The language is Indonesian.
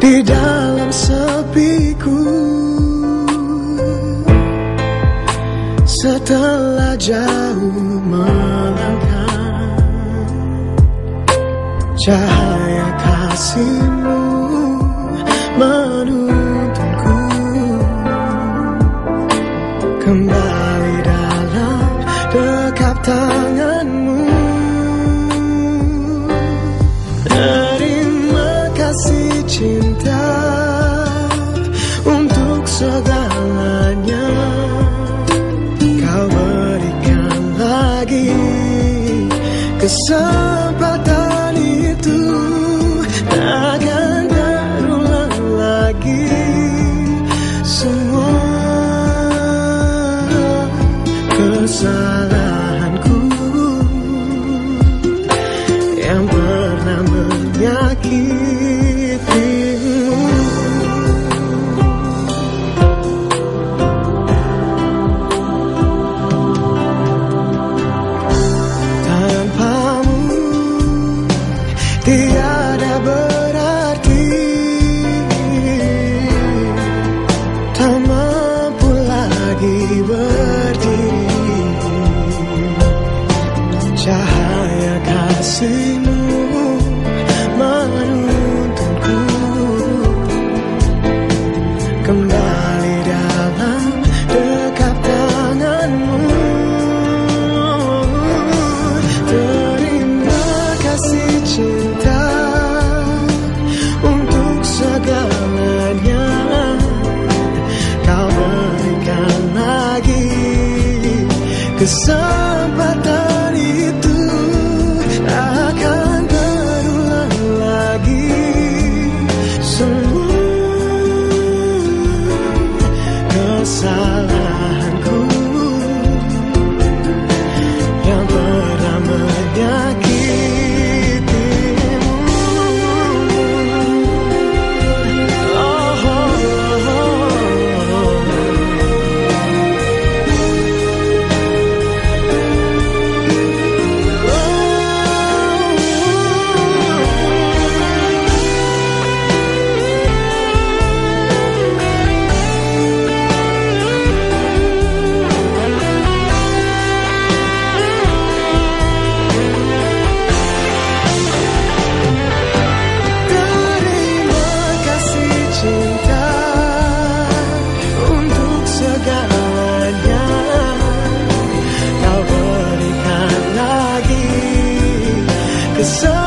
di dalam sepiku. Setelah jauh melangkah cahaya kasihmu menuntunku kesempatan itu takkan terulang lagi. Semua kesalahanku yang pernah menyakitimu tiada berarti tak mampu lagi berdiri kesempatan kau berikan lagi kesempatan